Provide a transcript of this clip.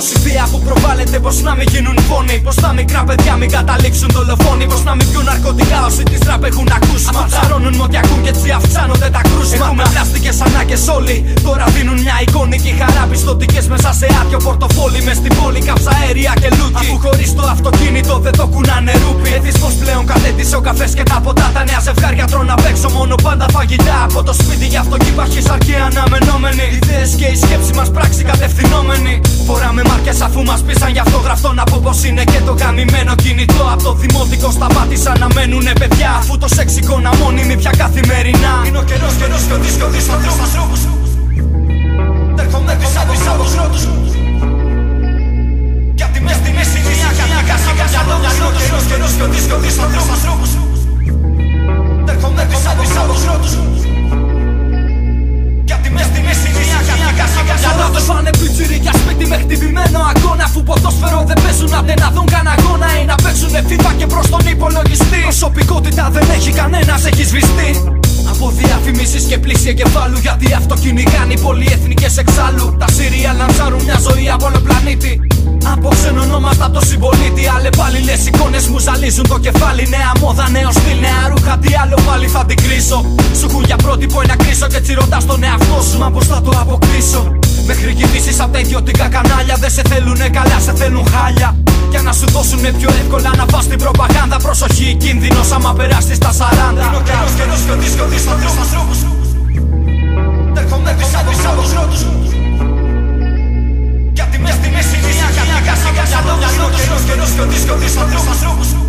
Τόση βία που προβάλλεται πως να μην γίνουν φόνοι. Πως τα μικρά παιδιά μην καταλήξουν δολοφόνοι. Πως να μην πιούν ναρκωτικά όσοι τη τραπ έχουν ακούσει. Μα ψαρώνουν ό,τι ακούν και έτσι αυξάνονται τα κρούσματα. Έχουμε πλαστικές ανάγκες όλοι. Τώρα δίνουν μια εικόνικη χαρά πιστοτικέ μέσα σε άδειο πορτοφόλι. Μες στην πόλη καψαέρια και λούκι. Αφού χωρίς το αυτοκίνητο δεν το κουνάνε ρούπι. Έτσι πω πλέον κατέτησε ο καφές και τα ποτά. Τα νέα ζευγάρια τρώνε απ' έξω μόνο πάντα φαγητά. Από το σπίτι γι' αυτό κι υπάρχει σαρκή αναμενόμενη. Ιδέες και η σκέψη μας πράξη κατευθυνόμενη. Φοράμε μάρκε αφού μα πείσαν γι' αυτό γραφτό να πω πω είναι και το γαμημένο κινητό. Από το δημοτικό σταμάτησαν να μένουνε παιδιά. Αφού το σεξ εικόνα μόνιμη πια καθημερινά. Είναι ο καιρό καιρό και ο δίσκο δίσκο ανθρώπου. Δέρχομαι πίσω από τους Γιατί μες στη μέση είναι μια κανάκα Σιγά μυαλό μυαλό καιρός καιρός και ο δίσκο δίσκο ανθρώπους Δέρχομαι πίσω από τους Γιατί Αφού ποδόσφαιρο δεν παίζουν άντε να δουν καν αγώνα Ή να παίξουν FIFA και προς τον υπολογιστή Προσωπικότητα δεν έχει κανένας έχεις σβηστεί από διαφημίσεις και πλήση εγκεφάλου Γιατί αυτό κυνηγάνε οι πολυεθνικές εξάλλου. Τα σύρια λανσάρουν μια ζωή από όλο πλανήτη. Από ξενονόματα το συμπολίτη. Αλλεπάλληλε εικόνες μου ζαλίζουν το κεφάλι. Νέα μόδα, νέο στυλ, νέα ρούχα. Τι άλλο πάλι θα την κρίσω. Σου έχουν για πρότυπο ένα κρίσω και έτσι ρωτάς τον εαυτό σου. Μα πώς θα το αποκλείσω. Μέχρι γυρίσεις από τα ιδιωτικά κανάλια Δεν σε θέλουνε καλά, σε θέλουν χάλια για να σου δώσουν πιο εύκολα να πα στην προπαγάνδα Προσοχή, κίνδυνο άμα περάσει τα 40 Είναι ο καλός καιρός και ο δύσκολος ανθρώπους Τερχομεύεις από τους άλλους ρότους Κι απ' τη μέση μια καμιά κασίκα Σαν το μυαλό τους Είναι ο καιρός και ο δύσκολος ανθρώπους